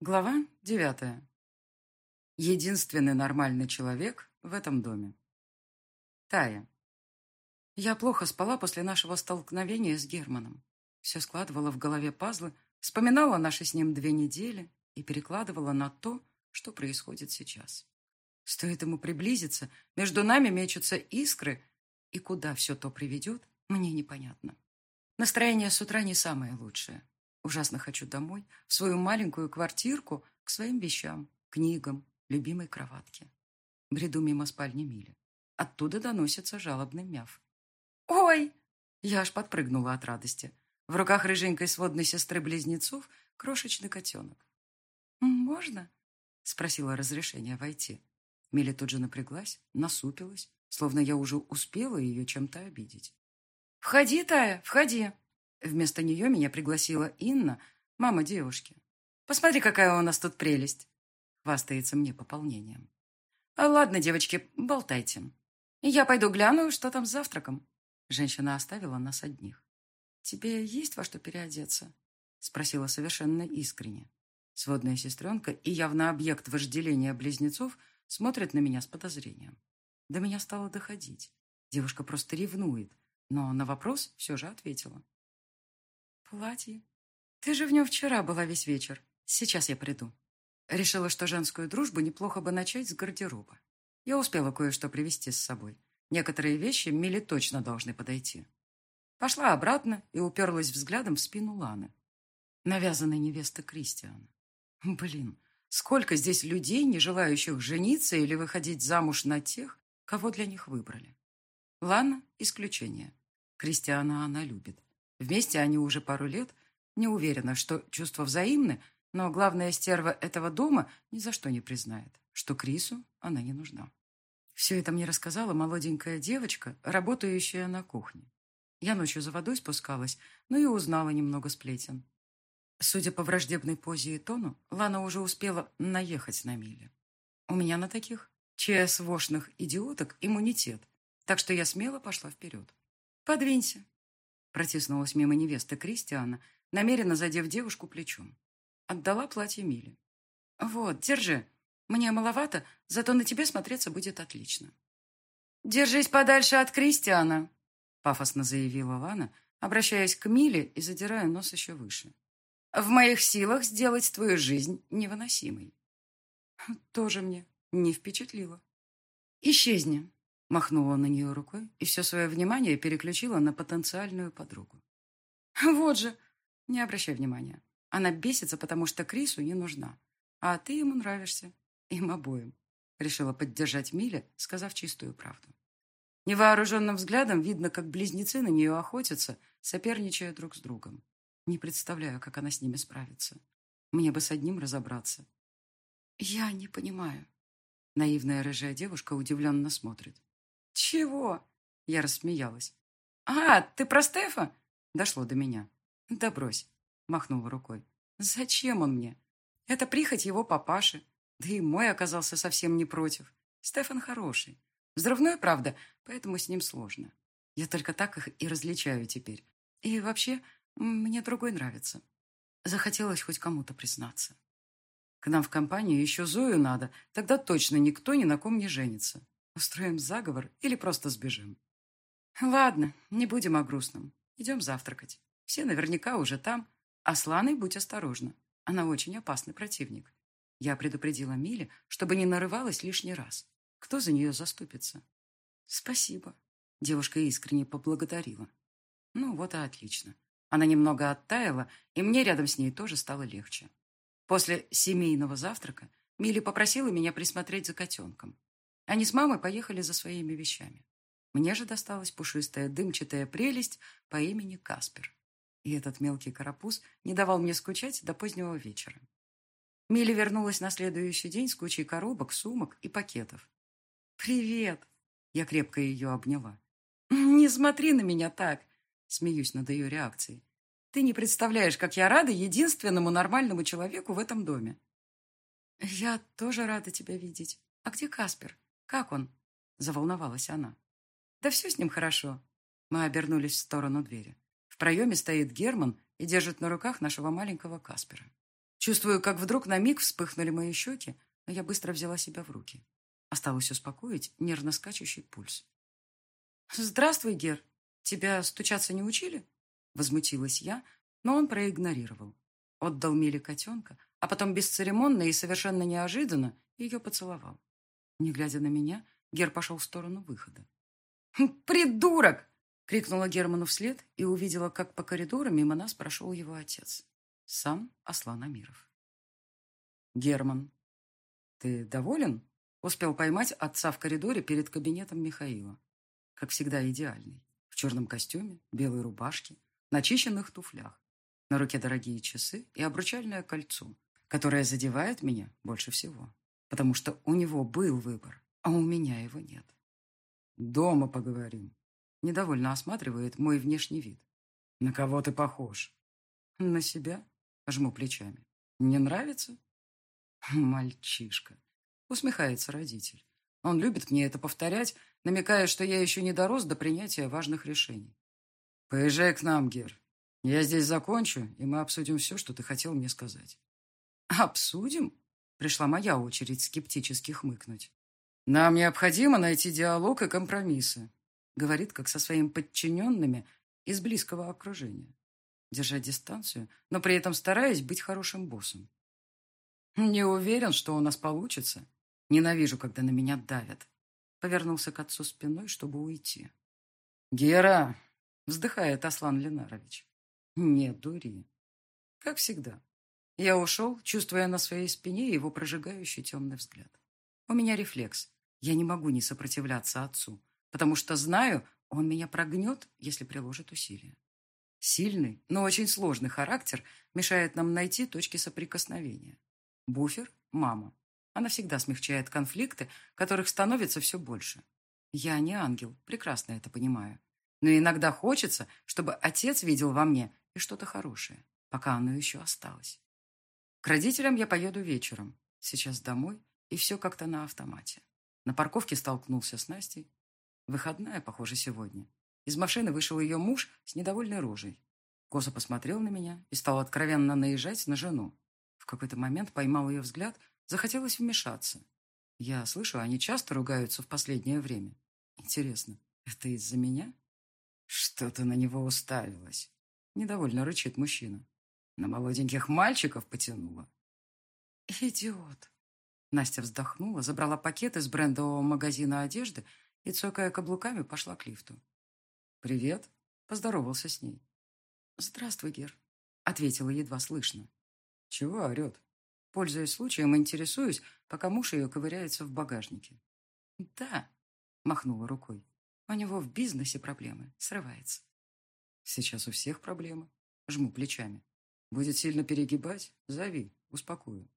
Глава девятая. Единственный нормальный человек в этом доме. Тая. Я плохо спала после нашего столкновения с Германом. Все складывала в голове пазлы, вспоминала наши с ним две недели и перекладывала на то, что происходит сейчас. Стоит ему приблизиться, между нами мечутся искры, и куда все то приведет, мне непонятно. Настроение с утра не самое лучшее. Ужасно хочу домой, в свою маленькую квартирку, к своим вещам, книгам, любимой кроватке. Бреду мимо спальни Мили. Оттуда доносится жалобный мяв. «Ой!» Я аж подпрыгнула от радости. В руках рыженькой сводной сестры близнецов крошечный котенок. «Можно?» — спросила разрешение войти. Миля тут же напряглась, насупилась, словно я уже успела ее чем-то обидеть. «Входи, Тая, входи!» Вместо нее меня пригласила Инна, мама девушки. «Посмотри, какая у нас тут прелесть!» Хвастается мне пополнением. А «Ладно, девочки, болтайте. Я пойду гляну, что там с завтраком». Женщина оставила нас одних. «Тебе есть во что переодеться?» Спросила совершенно искренне. Сводная сестренка и явно объект вожделения близнецов смотрят на меня с подозрением. До меня стало доходить. Девушка просто ревнует, но на вопрос все же ответила. «Платье? Ты же в нем вчера была весь вечер. Сейчас я приду». Решила, что женскую дружбу неплохо бы начать с гардероба. Я успела кое-что привезти с собой. Некоторые вещи Миле точно должны подойти. Пошла обратно и уперлась взглядом в спину Ланы. Навязанной невесты Кристиана. Блин, сколько здесь людей, не желающих жениться или выходить замуж на тех, кого для них выбрали. Лана – исключение. Кристиана она любит. Вместе они уже пару лет. Не уверена, что чувства взаимны, но главная стерва этого дома ни за что не признает, что Крису она не нужна. Все это мне рассказала молоденькая девочка, работающая на кухне. Я ночью за водой спускалась, но и узнала немного сплетен. Судя по враждебной позе и тону, Лана уже успела наехать на Миле. У меня на таких ЧСВошных идиоток иммунитет, так что я смело пошла вперед. «Подвинься», Протиснулась мимо невесты Кристиана, намеренно задев девушку плечом. Отдала платье Миле. «Вот, держи. Мне маловато, зато на тебе смотреться будет отлично». «Держись подальше от Кристиана», — пафосно заявила Лана, обращаясь к Миле и задирая нос еще выше. «В моих силах сделать твою жизнь невыносимой». «Тоже мне не впечатлило». «Исчезни», Махнула на нее рукой и все свое внимание переключила на потенциальную подругу. «Вот же!» Не обращай внимания. Она бесится, потому что Крису не нужна. А ты ему нравишься. Им обоим. Решила поддержать Миля, сказав чистую правду. Невооруженным взглядом видно, как близнецы на нее охотятся, соперничая друг с другом. Не представляю, как она с ними справится. Мне бы с одним разобраться. Я не понимаю. Наивная рыжая девушка удивленно смотрит. «Чего?» Я рассмеялась. «А, ты про Стефа?» Дошло до меня. «Да брось», махнула рукой. «Зачем он мне? Это прихоть его папаши. Да и мой оказался совсем не против. Стефан хороший. Взрывной, правда, поэтому с ним сложно. Я только так их и различаю теперь. И вообще, мне другой нравится. Захотелось хоть кому-то признаться. К нам в компанию еще Зою надо, тогда точно никто ни на ком не женится. Устроим заговор или просто сбежим? Ладно, не будем о грустном. Идем завтракать. Все наверняка уже там. А с Ланой будь осторожна. Она очень опасный противник. Я предупредила Миле, чтобы не нарывалась лишний раз. Кто за нее заступится? Спасибо. Девушка искренне поблагодарила. Ну вот и отлично. Она немного оттаяла, и мне рядом с ней тоже стало легче. После семейного завтрака Милли попросила меня присмотреть за котенком. Они с мамой поехали за своими вещами. Мне же досталась пушистая дымчатая прелесть по имени Каспер. И этот мелкий карапуз не давал мне скучать до позднего вечера. Милли вернулась на следующий день с кучей коробок, сумок и пакетов. «Привет!» Я крепко ее обняла. «Не смотри на меня так!» Смеюсь над ее реакцией. «Ты не представляешь, как я рада единственному нормальному человеку в этом доме!» «Я тоже рада тебя видеть. А где Каспер?» «Как он?» – заволновалась она. «Да все с ним хорошо». Мы обернулись в сторону двери. В проеме стоит Герман и держит на руках нашего маленького Каспера. Чувствую, как вдруг на миг вспыхнули мои щеки, но я быстро взяла себя в руки. Осталось успокоить нервно скачущий пульс. «Здравствуй, Гер. Тебя стучаться не учили?» Возмутилась я, но он проигнорировал. Отдал Миле котенка, а потом бесцеремонно и совершенно неожиданно ее поцеловал. Не глядя на меня, Гер пошел в сторону выхода. «Хм, «Придурок!» — крикнула Герману вслед и увидела, как по коридору мимо нас прошел его отец. Сам Аслан Амиров. «Герман, ты доволен?» Успел поймать отца в коридоре перед кабинетом Михаила. Как всегда, идеальный. В черном костюме, белой рубашке, начищенных туфлях. На руке дорогие часы и обручальное кольцо, которое задевает меня больше всего. Потому что у него был выбор, а у меня его нет. «Дома поговорим», — недовольно осматривает мой внешний вид. «На кого ты похож?» «На себя?» — жму плечами. «Не нравится?» «Мальчишка», — усмехается родитель. Он любит мне это повторять, намекая, что я еще не дорос до принятия важных решений. «Поезжай к нам, Гер. Я здесь закончу, и мы обсудим все, что ты хотел мне сказать». «Обсудим?» — пришла моя очередь скептически хмыкнуть. «Нам необходимо найти диалог и компромиссы», — говорит, как со своими подчиненными из близкого окружения. Держать дистанцию, но при этом стараясь быть хорошим боссом. «Не уверен, что у нас получится. Ненавижу, когда на меня давят». Повернулся к отцу спиной, чтобы уйти. «Гера!» — вздыхает Аслан Ленарович. «Не дури». Как всегда. Я ушел, чувствуя на своей спине его прожигающий темный взгляд. У меня рефлекс. Я не могу не сопротивляться отцу, потому что знаю, он меня прогнет, если приложит усилия. Сильный, но очень сложный характер мешает нам найти точки соприкосновения. Буфер – мама. Она всегда смягчает конфликты, которых становится все больше. Я не ангел, прекрасно это понимаю. Но иногда хочется, чтобы отец видел во мне и что-то хорошее, пока оно еще осталось. К родителям я поеду вечером. Сейчас домой, и все как-то на автомате. На парковке столкнулся с Настей. Выходная, похоже, сегодня. Из машины вышел ее муж с недовольной рожей. Косо посмотрел на меня и стал откровенно наезжать на жену. В какой-то момент поймал ее взгляд, захотелось вмешаться. Я слышу, они часто ругаются в последнее время. Интересно, это из-за меня? Что-то на него уставилось. Недовольно рычит мужчина. На молоденьких мальчиков потянуло. Идиот. Настя вздохнула, забрала пакет из брендового магазина одежды и, цокая каблуками, пошла к лифту. «Привет», — поздоровался с ней. «Здравствуй, Гер», — ответила едва слышно. «Чего орет?» Пользуясь случаем, интересуюсь, пока муж ее ковыряется в багажнике. «Да», — махнула рукой. «У него в бизнесе проблемы. Срывается». «Сейчас у всех проблемы». Жму плечами. «Будет сильно перегибать? Зови, успокою».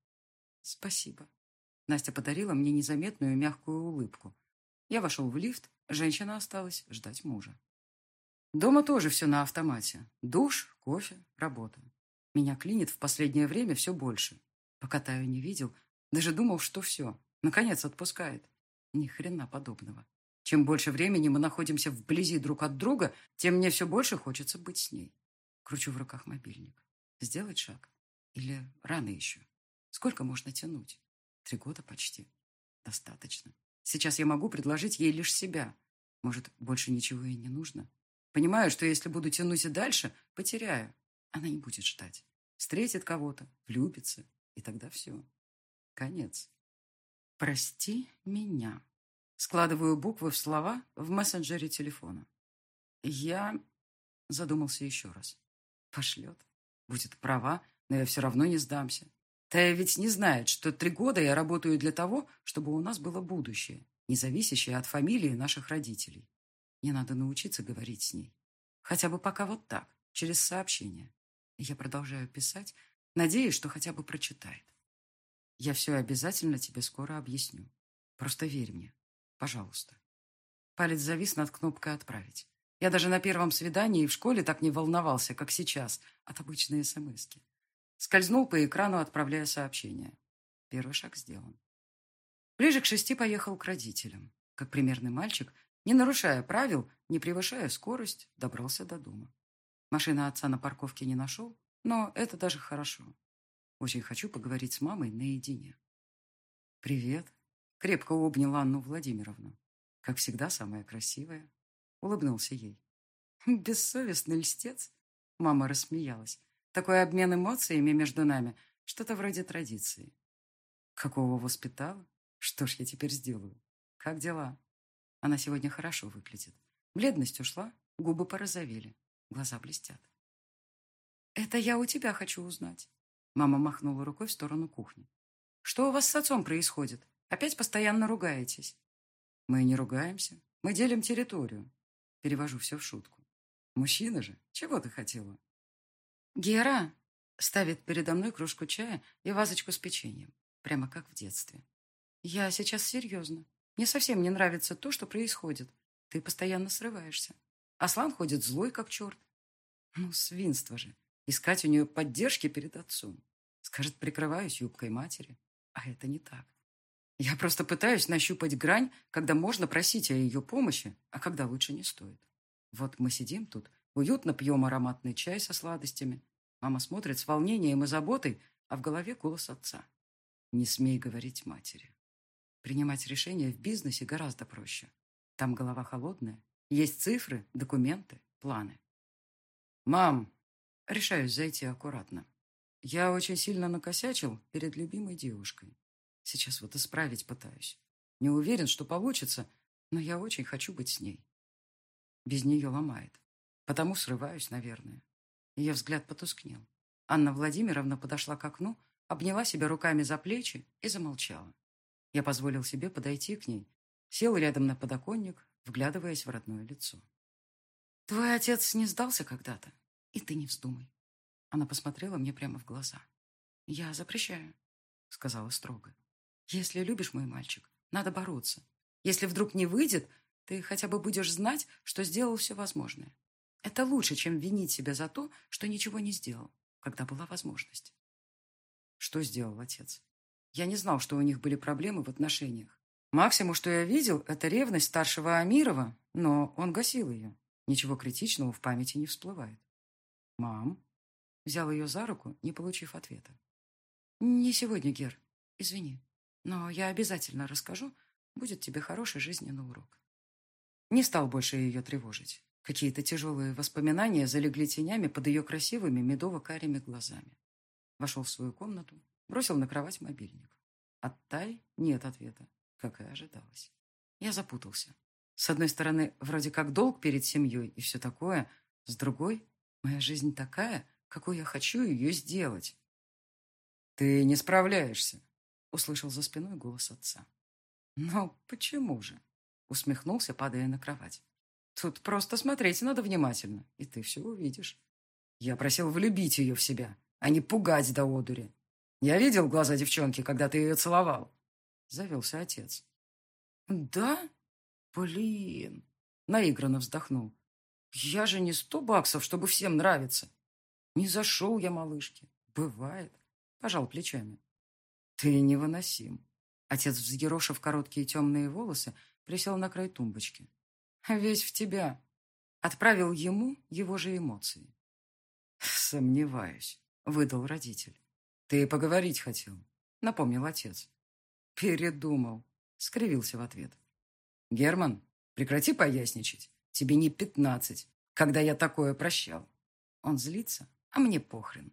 «Спасибо». Настя подарила мне незаметную мягкую улыбку. Я вошел в лифт, женщина осталась ждать мужа. Дома тоже все на автомате. Душ, кофе, работа. Меня клинит в последнее время все больше. Пока Таю не видел, даже думал, что все. Наконец отпускает. Ни хрена подобного. Чем больше времени мы находимся вблизи друг от друга, тем мне все больше хочется быть с ней. Кручу в руках мобильник. Сделать шаг? Или рано еще? Сколько можно тянуть? Три года почти. Достаточно. Сейчас я могу предложить ей лишь себя. Может, больше ничего и не нужно? Понимаю, что если буду тянуть и дальше, потеряю. Она не будет ждать. Встретит кого-то, влюбится, и тогда все. Конец. Прости меня. Складываю буквы в слова в мессенджере телефона. Я задумался еще раз. Пошлет. Будет права, но я все равно не сдамся. Тая ведь не знает, что три года я работаю для того, чтобы у нас было будущее, не зависящее от фамилии наших родителей. Мне надо научиться говорить с ней. Хотя бы пока вот так, через сообщение. я продолжаю писать, надеясь, что хотя бы прочитает. Я все обязательно тебе скоро объясню. Просто верь мне. Пожалуйста. Палец завис над кнопкой «Отправить». Я даже на первом свидании в школе так не волновался, как сейчас, от обычной смски. Скользнул по экрану, отправляя сообщение. Первый шаг сделан. Ближе к шести поехал к родителям. Как примерный мальчик, не нарушая правил, не превышая скорость, добрался до дома. Машины отца на парковке не нашел, но это даже хорошо. Очень хочу поговорить с мамой наедине. «Привет!» — крепко обнял Анну Владимировну. Как всегда, самая красивая. Улыбнулся ей. «Бессовестный льстец!» Мама рассмеялась. «Такой обмен эмоциями между нами, что-то вроде традиции». «Какого воспитала? Что ж я теперь сделаю? Как дела?» Она сегодня хорошо выглядит. Бледность ушла, губы порозовели, глаза блестят. «Это я у тебя хочу узнать». Мама махнула рукой в сторону кухни. «Что у вас с отцом происходит? Опять постоянно ругаетесь?» «Мы не ругаемся. Мы делим территорию». Перевожу все в шутку. «Мужчина же, чего ты хотела?» «Гера!» Ставит передо мной кружку чая и вазочку с печеньем. Прямо как в детстве. «Я сейчас серьезно. Мне совсем не нравится то, что происходит. Ты постоянно срываешься. Аслан ходит злой, как черт. Ну, свинство же. Искать у нее поддержки перед отцом. Скажет, прикрываюсь юбкой матери. А это не так. Я просто пытаюсь нащупать грань, когда можно просить о ее помощи, а когда лучше не стоит. Вот мы сидим тут, уютно пьем ароматный чай со сладостями. Мама смотрит с волнением и заботой, а в голове голос отца. Не смей говорить матери. Принимать решения в бизнесе гораздо проще. Там голова холодная, есть цифры, документы, планы. «Мам!» Решаюсь зайти аккуратно. Я очень сильно накосячил перед любимой девушкой. Сейчас вот исправить пытаюсь. Не уверен, что получится, но я очень хочу быть с ней. Без нее ломает. Потому срываюсь, наверное. Ее взгляд потускнел. Анна Владимировна подошла к окну, обняла себя руками за плечи и замолчала. Я позволил себе подойти к ней, сел рядом на подоконник, вглядываясь в родное лицо. «Твой отец не сдался когда-то, и ты не вздумай». Она посмотрела мне прямо в глаза. «Я запрещаю», — сказала строго. «Если любишь, мой мальчик, надо бороться. Если вдруг не выйдет, ты хотя бы будешь знать, что сделал все возможное. Это лучше, чем винить себя за то, что ничего не сделал, когда была возможность». Что сделал отец? Я не знал, что у них были проблемы в отношениях. Максимум, что я видел, это ревность старшего Амирова, но он гасил ее. Ничего критичного в памяти не всплывает. «Мам?» Взял ее за руку, не получив ответа. «Не сегодня, Гер. Извини. Но я обязательно расскажу. Будет тебе хороший жизненный урок». Не стал больше ее тревожить. Какие-то тяжелые воспоминания залегли тенями под ее красивыми медово-карими глазами. Вошел в свою комнату, бросил на кровать мобильник. От Тай нет ответа, как и ожидалось. Я запутался. С одной стороны, вроде как долг перед семьей и все такое. С другой, моя жизнь такая, какой я хочу ее сделать. «Ты не справляешься», — услышал за спиной голос отца. «Но почему же?» — усмехнулся, падая на кровать. «Тут просто смотреть надо внимательно, и ты все увидишь. Я просил влюбить ее в себя, а не пугать до одури. Я видел глаза девчонки, когда ты ее целовал?» Завелся отец. «Да? Блин!» Наигранно вздохнул. «Я же не сто баксов, чтобы всем нравиться. Не зашел я малышке. Бывает». Пожал плечами. «Ты невыносим». Отец, взъерошив короткие темные волосы, присел на край тумбочки. «Весь в тебя». Отправил ему его же эмоции. «Сомневаюсь», — выдал родитель. «Ты поговорить хотел», — напомнил отец. «Передумал», — скривился в ответ. «Герман, прекрати поясничать. Тебе не пятнадцать, когда я такое прощал». Он злится, а мне похрен.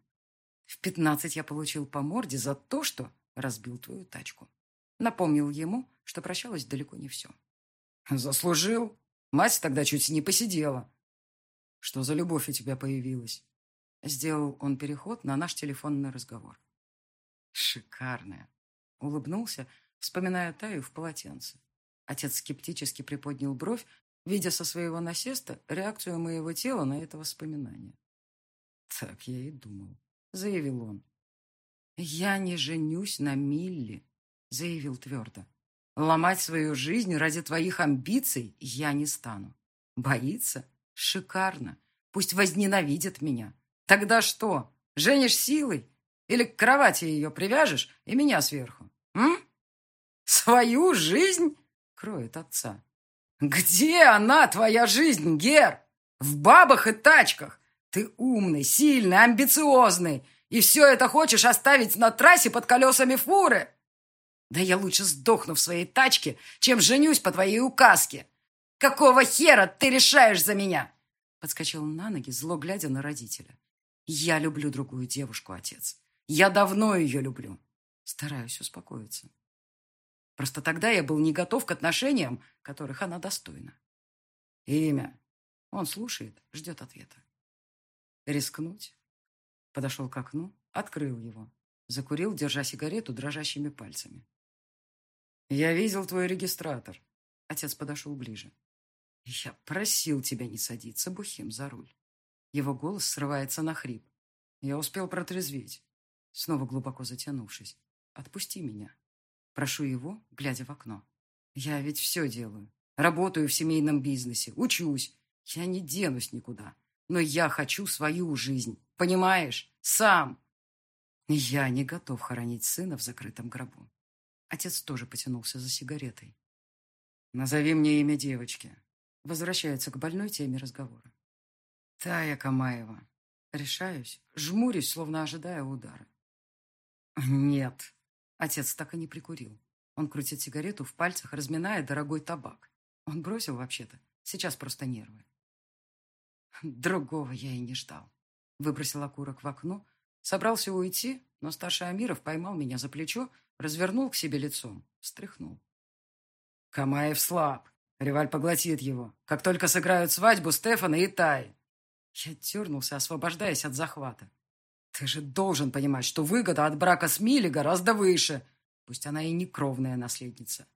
В пятнадцать я получил по морде за то, что разбил твою тачку. Напомнил ему, что прощалось далеко не все. «Заслужил. Мать тогда чуть не посидела». «Что за любовь у тебя появилась?» Сделал он переход на наш телефонный разговор. Шикарная. Улыбнулся, вспоминая Таю в полотенце. Отец скептически приподнял бровь, видя со своего насеста реакцию моего тела на это воспоминание. «Так я и думал», — заявил он. «Я не женюсь на Милли», — заявил твердо. «Ломать свою жизнь ради твоих амбиций я не стану. Боится? Шикарно. Пусть возненавидят меня. Тогда что, женишь силой? Или к кровати ее привяжешь и меня сверху? М? Свою жизнь? Кроет отца. Где она, твоя жизнь, Гер? В бабах и тачках. Ты умный, сильный, амбициозный. И все это хочешь оставить на трассе под колесами фуры? Да я лучше сдохну в своей тачке, чем женюсь по твоей указке. Какого хера ты решаешь за меня? Подскочил на ноги, зло глядя на родителя. Я люблю другую девушку, отец. Я давно ее люблю. Стараюсь успокоиться. Просто тогда я был не готов к отношениям, которых она достойна. Имя. Он слушает, ждет ответа. Рискнуть. Подошел к окну, открыл его. Закурил, держа сигарету дрожащими пальцами. «Я видел твой регистратор». Отец подошел ближе. «Я просил тебя не садиться, Бухим, за руль». Его голос срывается на хрип. Я успел протрезветь, снова глубоко затянувшись. «Отпусти меня». Прошу его, глядя в окно. «Я ведь все делаю. Работаю в семейном бизнесе, учусь. Я не денусь никуда. Но я хочу свою жизнь. Понимаешь? Сам. Я не готов хоронить сына в закрытом гробу. Отец тоже потянулся за сигаретой. «Назови мне имя девочки». Возвращается к больной теме разговора. «Тая Камаева». Решаюсь, жмурюсь, словно ожидая удара. «Нет». Отец так и не прикурил. Он крутит сигарету в пальцах, разминая дорогой табак. Он бросил вообще-то. Сейчас просто нервы. Другого я и не ждал. Выбросил окурок в окно, собрался уйти, но старший Амиров поймал меня за плечо, развернул к себе лицом, встряхнул. Камаев слаб. Реваль поглотит его, как только сыграют свадьбу Стефана и Таи. Я дернулся, освобождаясь от захвата. Ты же должен понимать, что выгода от брака с Мили гораздо выше, пусть она и не кровная наследница.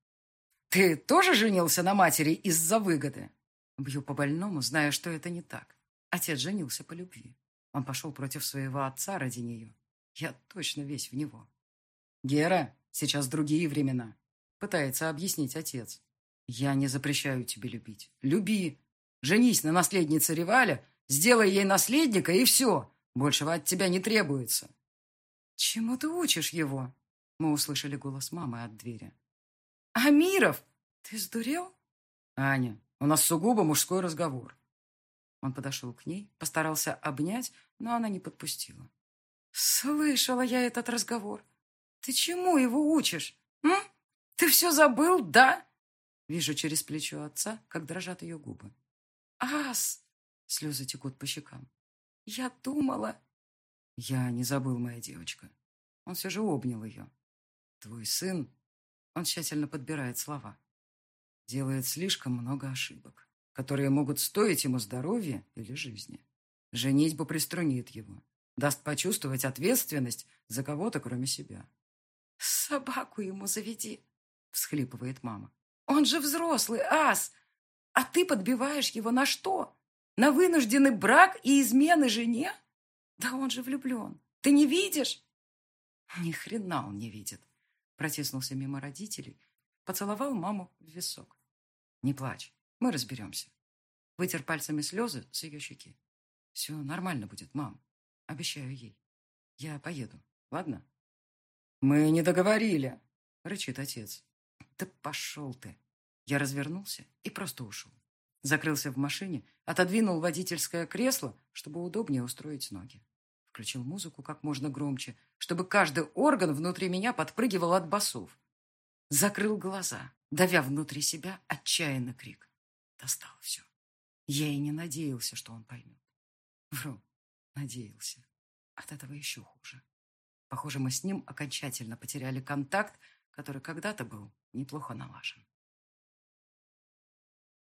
Ты тоже женился на матери из-за выгоды? Бью по больному, зная, что это не так. Отец женился по любви. Он пошел против своего отца ради нее. Я точно весь в него. Гера, сейчас другие времена. Пытается объяснить отец. Я не запрещаю тебе любить. Люби. Женись на наследнице Реваля, сделай ей наследника, и все. Большего от тебя не требуется. Чему ты учишь его? Мы услышали голос мамы от двери. Амиров, ты сдурел? Аня, у нас сугубо мужской разговор. Он подошел к ней, постарался обнять, но она не подпустила. Слышала я этот разговор. Ты чему его учишь? М? Ты все забыл, да? Вижу через плечо отца, как дрожат ее губы. Ас! Слезы текут по щекам. Я думала... Я не забыл, моя девочка. Он все же обнял ее. Твой сын... Он тщательно подбирает слова делает слишком много ошибок, которые могут стоить ему здоровья или жизни. Женитьба приструнит его, даст почувствовать ответственность за кого-то, кроме себя. «Собаку ему заведи», — всхлипывает мама. «Он же взрослый, ас! А ты подбиваешь его на что? На вынужденный брак и измены жене? Да он же влюблен. Ты не видишь?» Ни хрена он не видит. Протиснулся мимо родителей, поцеловал маму в висок. Не плачь, мы разберемся. Вытер пальцами слезы с ее щеки. Все нормально будет, мам. Обещаю ей. Я поеду, ладно? Мы не договорили, рычит отец. Да пошел ты. Я развернулся и просто ушел. Закрылся в машине, отодвинул водительское кресло, чтобы удобнее устроить ноги. Включил музыку как можно громче, чтобы каждый орган внутри меня подпрыгивал от басов. Закрыл глаза, давя внутри себя отчаянный крик. Достал все. Я и не надеялся, что он поймет. Вру, надеялся. От этого еще хуже. Похоже, мы с ним окончательно потеряли контакт, который когда-то был неплохо налажен.